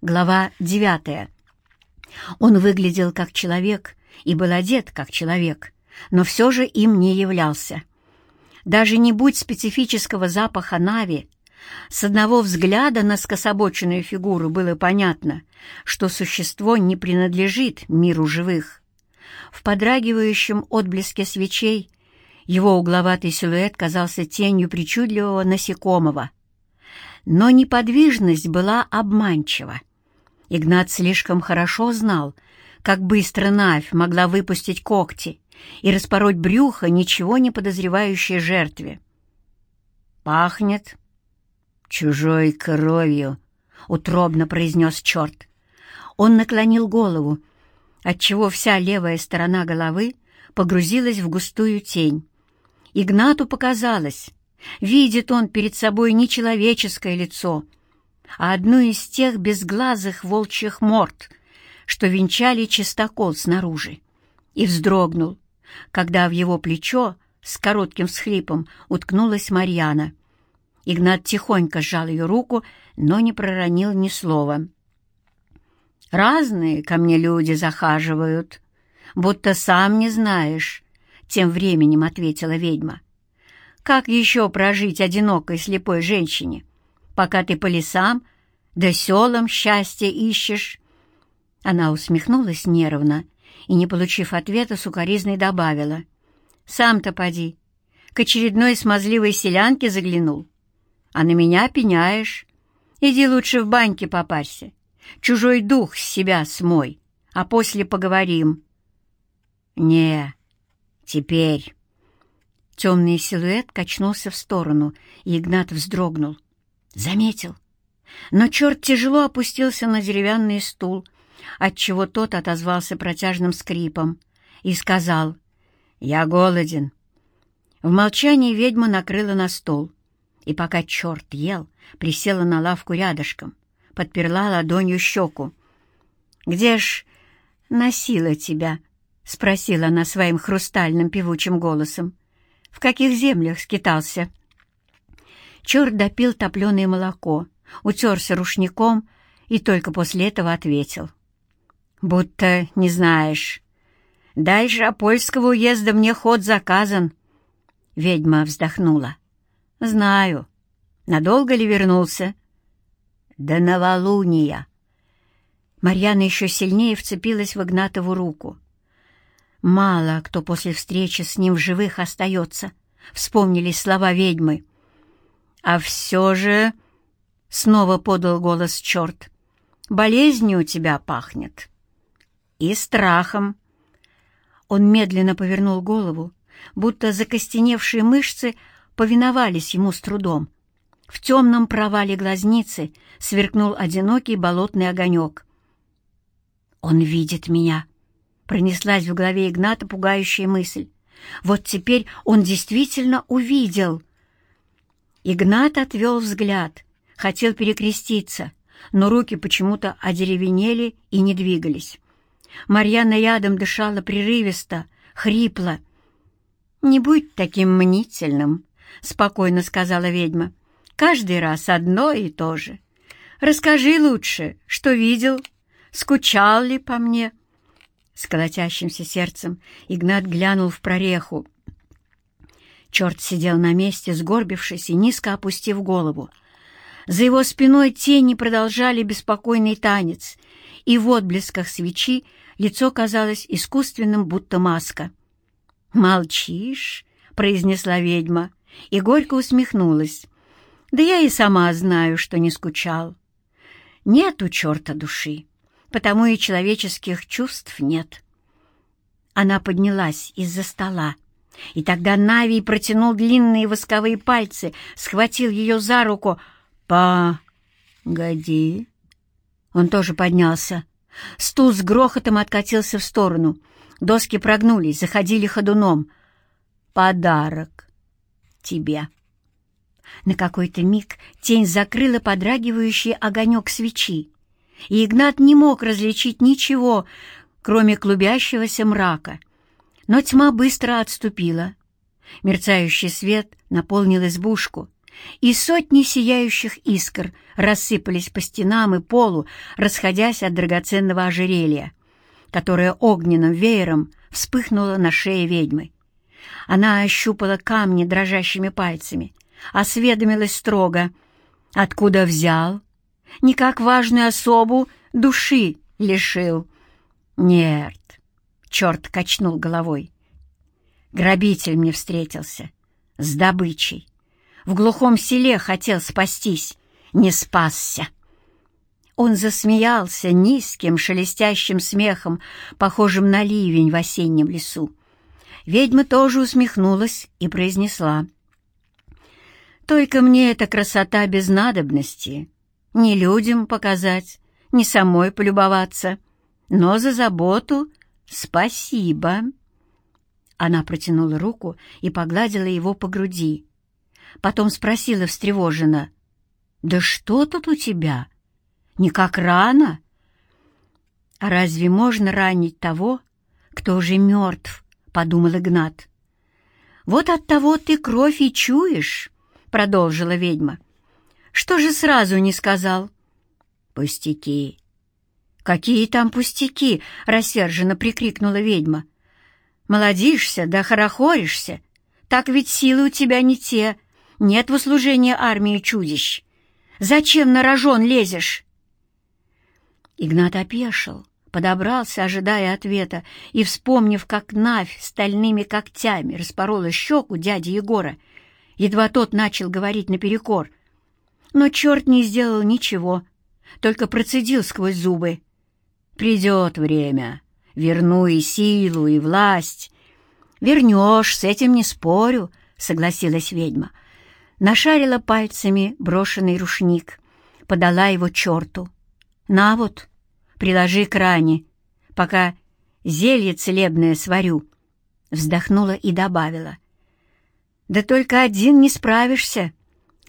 Глава девятая. Он выглядел как человек и был одет как человек, но все же им не являлся. Даже не будь специфического запаха нави, с одного взгляда на скособоченную фигуру было понятно, что существо не принадлежит миру живых. В подрагивающем отблеске свечей его угловатый силуэт казался тенью причудливого насекомого. Но неподвижность была обманчива. Игнат слишком хорошо знал, как быстро Навь могла выпустить когти и распороть брюхо ничего не подозревающей жертве. «Пахнет чужой кровью», — утробно произнес черт. Он наклонил голову, отчего вся левая сторона головы погрузилась в густую тень. Игнату показалось, видит он перед собой не человеческое лицо, а одну из тех безглазых волчьих морд, что венчали чистокол снаружи, и вздрогнул, когда в его плечо с коротким всхлипом уткнулась Марьяна. Игнат тихонько сжал ее руку, но не проронил ни слова. «Разные ко мне люди захаживают, будто сам не знаешь», — тем временем ответила ведьма. «Как еще прожить одинокой слепой женщине, пока ты по лесам да селам счастье ищешь?» Она усмехнулась нервно и, не получив ответа, сукоризной добавила. «Сам-то поди, к очередной смазливой селянке заглянул, а на меня пеняешь. Иди лучше в баньке попарься, чужой дух с себя смой, а после поговорим». «Не, теперь...» Темный силуэт качнулся в сторону, и Игнат вздрогнул. Заметил. Но черт тяжело опустился на деревянный стул, отчего тот отозвался протяжным скрипом и сказал «Я голоден». В молчании ведьма накрыла на стол, и пока черт ел, присела на лавку рядышком, подперла ладонью щеку. «Где ж носила тебя?» — спросила она своим хрустальным певучим голосом. «В каких землях скитался?» Черт допил топленое молоко, утерся рушником и только после этого ответил. «Будто не знаешь. Дальше Апольского уезда мне ход заказан». Ведьма вздохнула. «Знаю. Надолго ли вернулся?» «До новолуния». Марьяна еще сильнее вцепилась в Игнатову руку. Мало кто после встречи с ним в живых остается, вспомнились слова ведьмы. А все же, — снова подал голос черт, — болезнью у тебя пахнет. И страхом. Он медленно повернул голову, будто закостеневшие мышцы повиновались ему с трудом. В темном провале глазницы сверкнул одинокий болотный огонек. «Он видит меня», Пронеслась в голове Игната пугающая мысль. Вот теперь он действительно увидел. Игнат отвел взгляд, хотел перекреститься, но руки почему-то одеревенели и не двигались. Марьяна рядом дышала прерывисто, хрипло. «Не будь таким мнительным», — спокойно сказала ведьма. «Каждый раз одно и то же. Расскажи лучше, что видел, скучал ли по мне?» С колотящимся сердцем Игнат глянул в прореху. Черт сидел на месте, сгорбившись и низко опустив голову. За его спиной тени продолжали беспокойный танец, и в отблесках свечи лицо казалось искусственным, будто маска. «Молчишь?» — произнесла ведьма, и горько усмехнулась. «Да я и сама знаю, что не скучал. Нет у черта души потому и человеческих чувств нет. Она поднялась из-за стола, и тогда Навий протянул длинные восковые пальцы, схватил ее за руку. «Погоди!» Он тоже поднялся. Стул с грохотом откатился в сторону. Доски прогнулись, заходили ходуном. «Подарок тебе!» На какой-то миг тень закрыла подрагивающий огонек свечи и Игнат не мог различить ничего, кроме клубящегося мрака. Но тьма быстро отступила. Мерцающий свет наполнил избушку, и сотни сияющих искр рассыпались по стенам и полу, расходясь от драгоценного ожерелья, которое огненным веером вспыхнуло на шее ведьмы. Она ощупала камни дрожащими пальцами, осведомилась строго, откуда взял, не как важную особу души лишил. Нет, черт качнул головой. Грабитель мне встретился с добычей. В глухом селе хотел спастись, не спасся. Он засмеялся низким шелестящим смехом, похожим на ливень в осеннем лесу. Ведьма тоже усмехнулась и произнесла. «Только мне эта красота без надобности. Не людям показать, не самой полюбоваться. Но за заботу спасибо». Она протянула руку и погладила его по груди. Потом спросила встревоженно. «Да что тут у тебя? Никак рано?» «А разве можно ранить того, кто уже мертв?» — подумал Игнат. «Вот от того ты кровь и чуешь», — продолжила ведьма. «Что же сразу не сказал?» «Пустяки». «Какие там пустяки?» — рассерженно прикрикнула ведьма. Молодишься, да хорохоришься. Так ведь силы у тебя не те. Нет в услужении армии чудищ. Зачем на рожон лезешь?» Игнат опешил, подобрался, ожидая ответа, и, вспомнив, как Навь стальными когтями распорола щеку дяди Егора, едва тот начал говорить наперекор. Но черт не сделал ничего, только процедил сквозь зубы. «Придет время, верну и силу, и власть. Вернешь, с этим не спорю, — согласилась ведьма. Нашарила пальцами брошенный рушник, подала его черту. На вот, приложи к ране, пока зелье целебное сварю. Вздохнула и добавила. Да только один не справишься.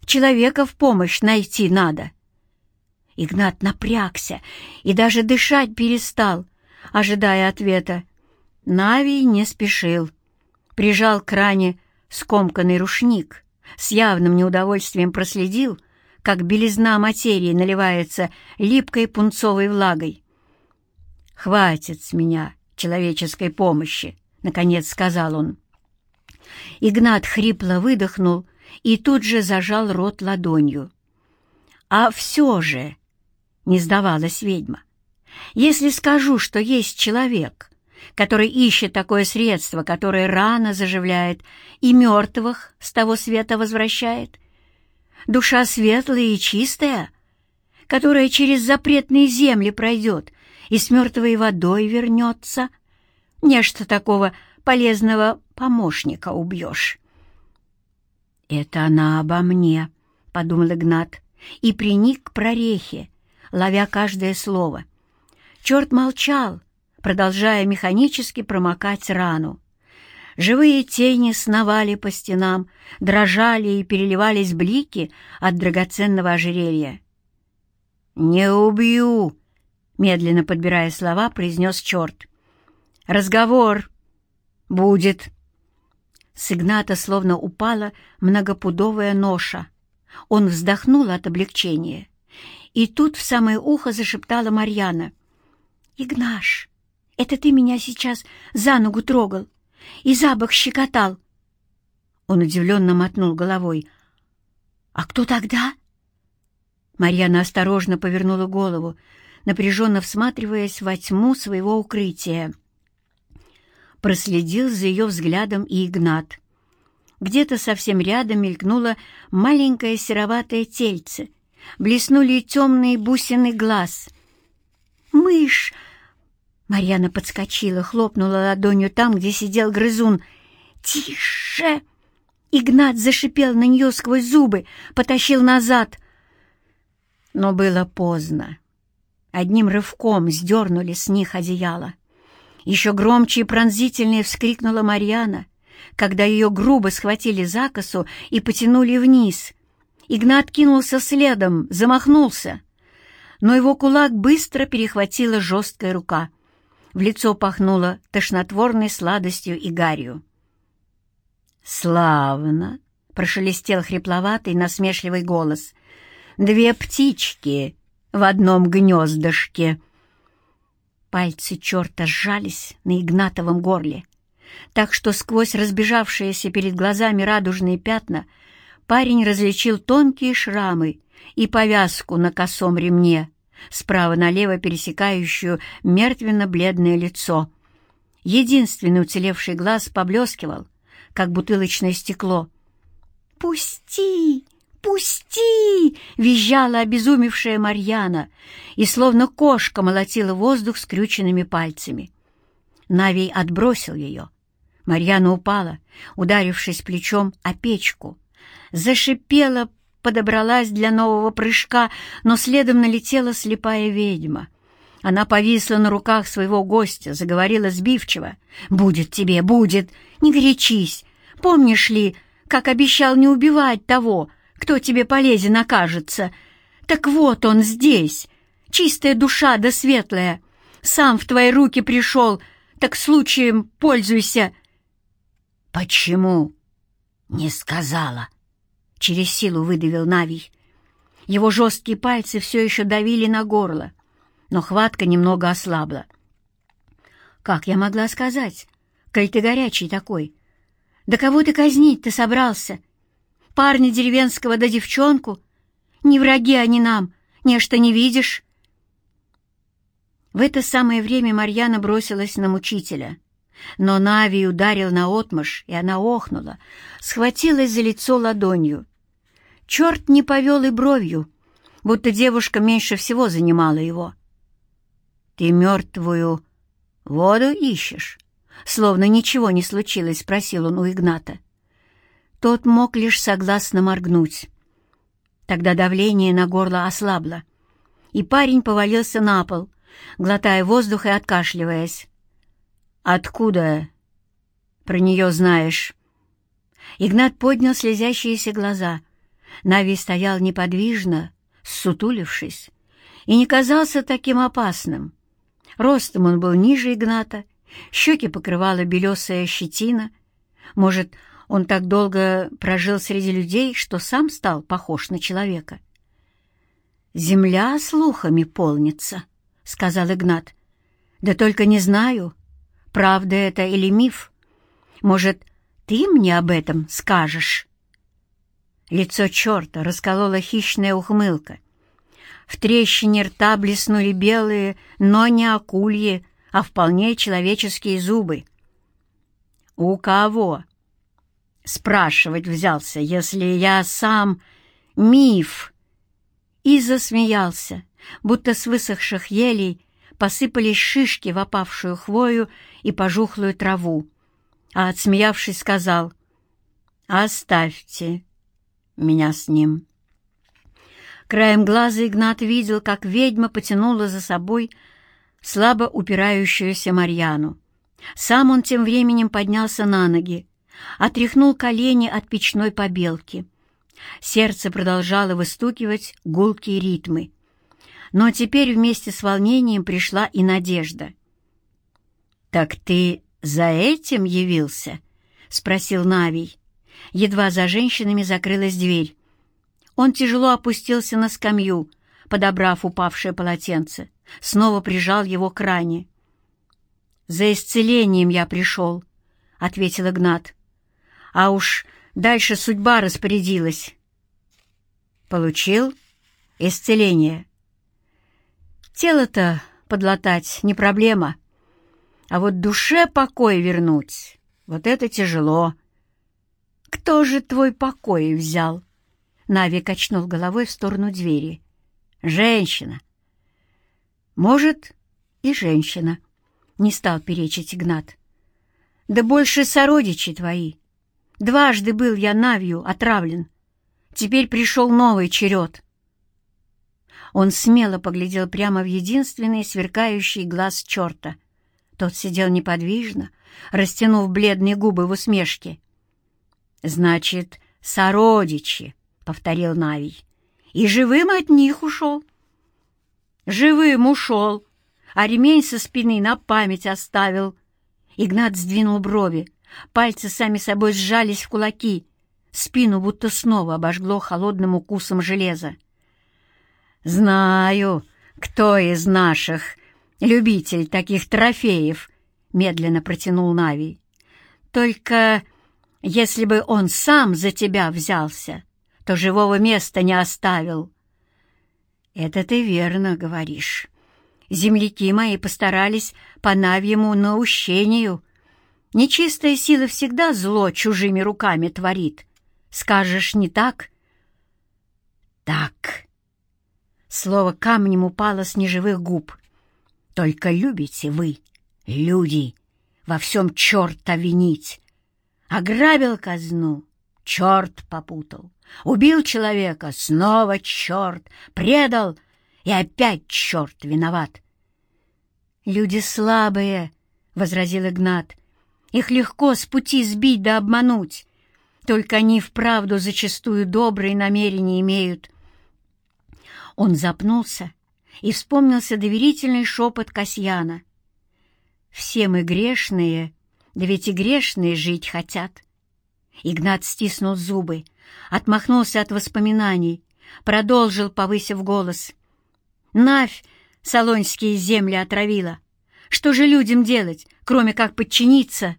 Человека в помощь найти надо. Игнат напрягся и даже дышать перестал, ожидая ответа. Навий не спешил. Прижал к ране скомканный рушник, с явным неудовольствием проследил, как белизна материи наливается липкой пунцовой влагой. «Хватит с меня человеческой помощи», — наконец сказал он. Игнат хрипло выдохнул и тут же зажал рот ладонью. «А все же...» — не сдавалась ведьма. Если скажу, что есть человек, который ищет такое средство, которое рано заживляет и мертвых с того света возвращает, душа светлая и чистая, которая через запретные земли пройдет и с мертвой водой вернется, нечто такого полезного помощника убьешь. «Это она обо мне», — подумал Игнат, и приник к прорехе, ловя каждое слово. Черт молчал, продолжая механически промокать рану. Живые тени сновали по стенам, дрожали и переливались блики от драгоценного ожерелья. «Не убью!» — медленно подбирая слова, произнес черт. «Разговор будет!» С Игната словно упала многопудовая ноша. Он вздохнул от облегчения. И тут в самое ухо зашептала Марьяна. «Игнаш, это ты меня сейчас за ногу трогал и за бок щекотал?» Он удивленно мотнул головой. «А кто тогда?» Марьяна осторожно повернула голову, напряженно всматриваясь во тьму своего укрытия. Проследил за ее взглядом и Игнат. Где-то совсем рядом мелькнуло маленькое сероватое тельце, блеснули темные бусины глаз. «Мышь!» Марьяна подскочила, хлопнула ладонью там, где сидел грызун. «Тише!» Игнат зашипел на нее сквозь зубы, потащил назад. Но было поздно. Одним рывком сдернули с них одеяло. Еще громче и пронзительнее вскрикнула Марьяна, когда ее грубо схватили за косу и потянули вниз. Игнат кинулся следом, замахнулся. Но его кулак быстро перехватила жесткая рука — в лицо пахнуло тошнотворной сладостью и гарью. «Славно!» — прошелестел хрипловатый насмешливый голос. «Две птички в одном гнездышке». Пальцы черта сжались на Игнатовом горле, так что сквозь разбежавшиеся перед глазами радужные пятна парень различил тонкие шрамы и повязку на косом ремне, справа налево пересекающую мертвенно-бледное лицо. Единственный уцелевший глаз поблескивал, как бутылочное стекло. «Пусти! Пусти!» — визжала обезумевшая Марьяна и словно кошка молотила воздух скрюченными пальцами. Навий отбросил ее. Марьяна упала, ударившись плечом о печку. Зашипела, подобралась для нового прыжка, но следом налетела слепая ведьма. Она повисла на руках своего гостя, заговорила сбивчиво. «Будет тебе, будет! Не горячись! Помнишь ли, как обещал не убивать того, кто тебе полезен окажется? Так вот он здесь, чистая душа да светлая. Сам в твои руки пришел, так случаем пользуйся». «Почему?» «Не сказала», через силу выдавил Навий. Его жесткие пальцы все еще давили на горло, но хватка немного ослабла. «Как я могла сказать, коль ты горячий такой? Да кого ты казнить ты собрался? Парня деревенского да девчонку? Не враги они нам, нечто не видишь?» В это самое время Марьяна бросилась на мучителя. Но Нави ударил наотмашь, и она охнула, схватилась за лицо ладонью. Черт не повел и бровью, будто девушка меньше всего занимала его. «Ты мертвую воду ищешь?» Словно ничего не случилось, спросил он у Игната. Тот мог лишь согласно моргнуть. Тогда давление на горло ослабло, и парень повалился на пол, глотая воздух и откашливаясь. «Откуда про нее знаешь?» Игнат поднял слезящиеся глаза. Нави стоял неподвижно, сутулившись, и не казался таким опасным. Ростом он был ниже Игната, щеки покрывала белесая щетина. Может, он так долго прожил среди людей, что сам стал похож на человека. «Земля слухами полнится», — сказал Игнат. «Да только не знаю, правда это или миф. Может, ты мне об этом скажешь?» Лицо черта расколола хищная ухмылка. В трещине рта блеснули белые, но не акульи, а вполне человеческие зубы. «У кого?» Спрашивать взялся, если я сам миф. И засмеялся, будто с высохших елей посыпались шишки в опавшую хвою и пожухлую траву. А отсмеявшись, сказал, «Оставьте, меня с ним. Краем глаза Игнат видел, как ведьма потянула за собой слабо упирающуюся Марьяну. Сам он тем временем поднялся на ноги, отряхнул колени от печной побелки. Сердце продолжало выстукивать гулкие ритмы. Но теперь вместе с волнением пришла и надежда. «Так ты за этим явился?» — спросил Навий. Едва за женщинами закрылась дверь. Он тяжело опустился на скамью, подобрав упавшее полотенце, снова прижал его к ране. «За исцелением я пришел», — ответил Игнат. «А уж дальше судьба распорядилась». «Получил исцеление». «Тело-то подлатать не проблема, а вот душе покой вернуть — вот это тяжело». «Кто же твой покой взял?» Нави качнул головой в сторону двери. «Женщина». «Может, и женщина», — не стал перечить Игнат. «Да больше сородичи твои. Дважды был я Навью отравлен. Теперь пришел новый черед». Он смело поглядел прямо в единственный сверкающий глаз черта. Тот сидел неподвижно, растянув бледные губы в усмешке. «Значит, сородичи», — повторил Навий. «И живым от них ушел». «Живым ушел, а ремень со спины на память оставил». Игнат сдвинул брови, пальцы сами собой сжались в кулаки. Спину будто снова обожгло холодным укусом железа. «Знаю, кто из наших любитель таких трофеев», — медленно протянул Нави. «Только если бы он сам за тебя взялся, то живого места не оставил». «Это ты верно говоришь. Земляки мои постарались по Навьему наущению. Нечистая сила всегда зло чужими руками творит. Скажешь, не так?» «Так». Слово камнем упало с неживых губ. «Только любите вы, люди, во всем черта винить. Ограбил казну, черт попутал. Убил человека, снова черт. Предал, и опять черт виноват. «Люди слабые», — возразил Игнат. «Их легко с пути сбить да обмануть. Только они вправду зачастую добрые намерения имеют». Он запнулся и вспомнился доверительный шепот Касьяна. «Все мы грешные, да ведь и грешные жить хотят». Игнат стиснул зубы, отмахнулся от воспоминаний, продолжил, повысив голос. «Навь солонские земли отравила. Что же людям делать, кроме как подчиниться?»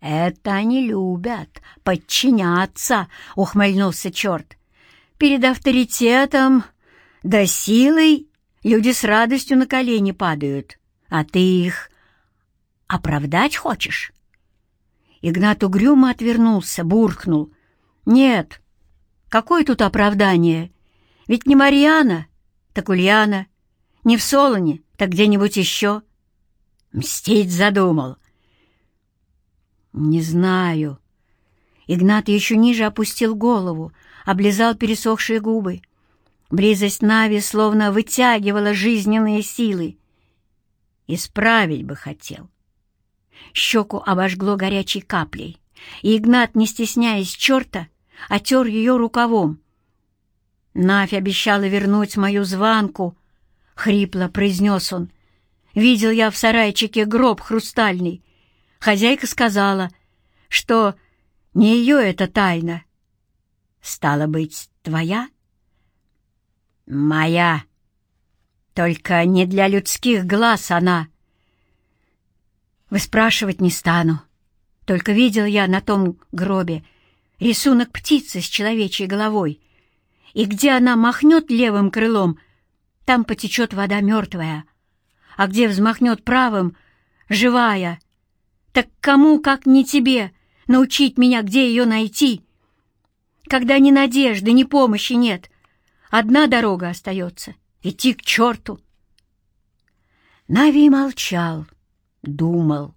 «Это они любят, подчиняться», — ухмыльнулся черт. «Перед авторитетом да силой люди с радостью на колени падают, а ты их оправдать хочешь?» Игнат угрюмо отвернулся, буркнул. «Нет, какое тут оправдание? Ведь не Марьяна, так Ульяна, не в Солоне, так где-нибудь еще. Мстить задумал». «Не знаю». Игнат еще ниже опустил голову, облизал пересохшие губы. Близость Нави словно вытягивала жизненные силы. Исправить бы хотел. Щеку обожгло горячей каплей, и Игнат, не стесняясь черта, отер ее рукавом. «Навь обещала вернуть мою званку», — хрипло произнес он. «Видел я в сарайчике гроб хрустальный. Хозяйка сказала, что не ее это тайна. Стало быть, твоя?» «Моя. Только не для людских глаз она». Выспрашивать не стану. Только видел я на том гробе рисунок птицы с человечьей головой, и где она махнет левым крылом, там потечет вода мертвая, а где взмахнет правым — живая. Так кому, как не тебе, научить меня, где ее найти? Когда ни надежды, ни помощи нет, одна дорога остается — идти к черту. Нави молчал думал.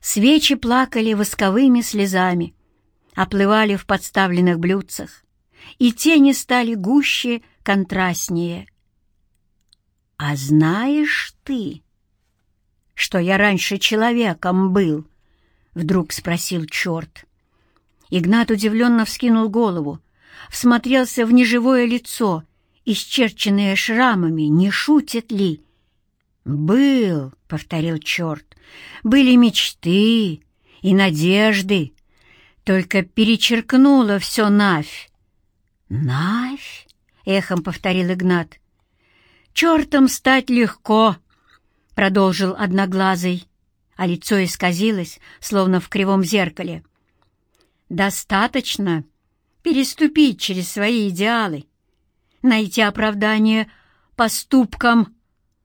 Свечи плакали восковыми слезами, оплывали в подставленных блюдцах, и тени стали гуще, контрастнее. «А знаешь ты, что я раньше человеком был?» — вдруг спросил черт. Игнат удивленно вскинул голову, всмотрелся в неживое лицо, исчерченное шрамами, не шутит ли — «Был», — повторил черт, — «были мечты и надежды, только перечеркнула все Навь». «Навь?» — эхом повторил Игнат. «Чертом стать легко», — продолжил Одноглазый, а лицо исказилось, словно в кривом зеркале. «Достаточно переступить через свои идеалы, найти оправдание поступкам,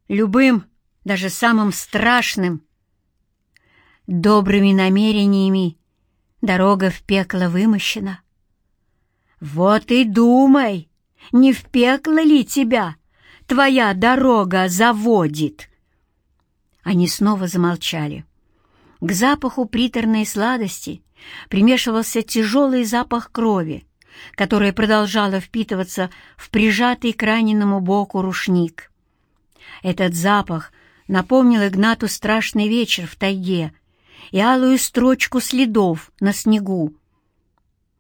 любым даже самым страшным. Добрыми намерениями дорога в пекло вымощена. Вот и думай, не в пекло ли тебя твоя дорога заводит? Они снова замолчали. К запаху приторной сладости примешивался тяжелый запах крови, которая продолжала впитываться в прижатый к раненому боку рушник. Этот запах напомнил Игнату страшный вечер в тайге и алую строчку следов на снегу.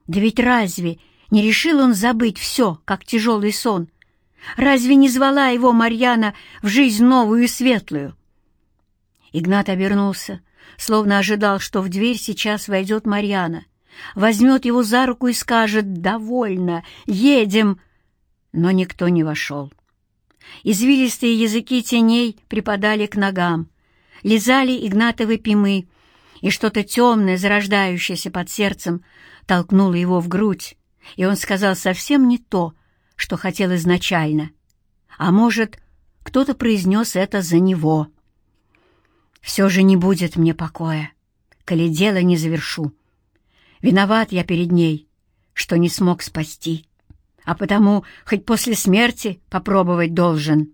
Да ведь разве не решил он забыть все, как тяжелый сон? Разве не звала его Марьяна в жизнь новую и светлую? Игнат обернулся, словно ожидал, что в дверь сейчас войдет Марьяна, возьмет его за руку и скажет «Довольно, едем!» Но никто не вошел. Извилистые языки теней припадали к ногам, лизали Игнатовы пимы, и что-то темное, зарождающееся под сердцем, толкнуло его в грудь, и он сказал совсем не то, что хотел изначально. А может, кто-то произнес это за него. «Все же не будет мне покоя, коли дело не завершу. Виноват я перед ней, что не смог спасти, а потому хоть после смерти попробовать должен».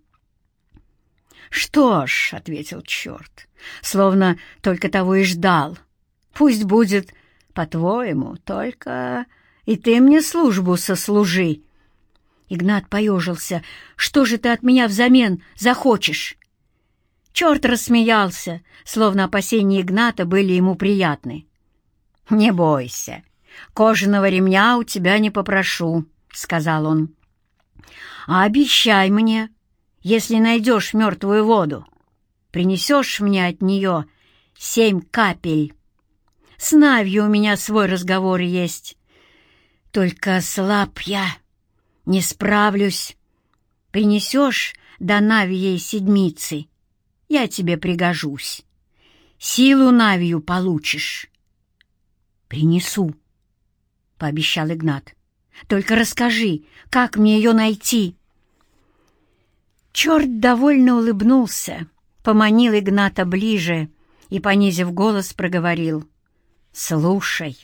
«Что ж», — ответил черт, словно только того и ждал, — «пусть будет по-твоему, только и ты мне службу сослужи». Игнат поежился. «Что же ты от меня взамен захочешь?» Черт рассмеялся, словно опасения Игната были ему приятны. «Не бойся, кожаного ремня у тебя не попрошу», — сказал он. «А обещай мне, если найдешь мертвую воду, принесешь мне от нее семь капель. С Навью у меня свой разговор есть. Только слаб я, не справлюсь. Принесешь до Навьей седмицы, я тебе пригожусь. Силу Навью получишь. «Принесу», — пообещал Игнат. «Только расскажи, как мне ее найти?» Черт довольно улыбнулся, поманил Игната ближе и, понизив голос, проговорил. «Слушай,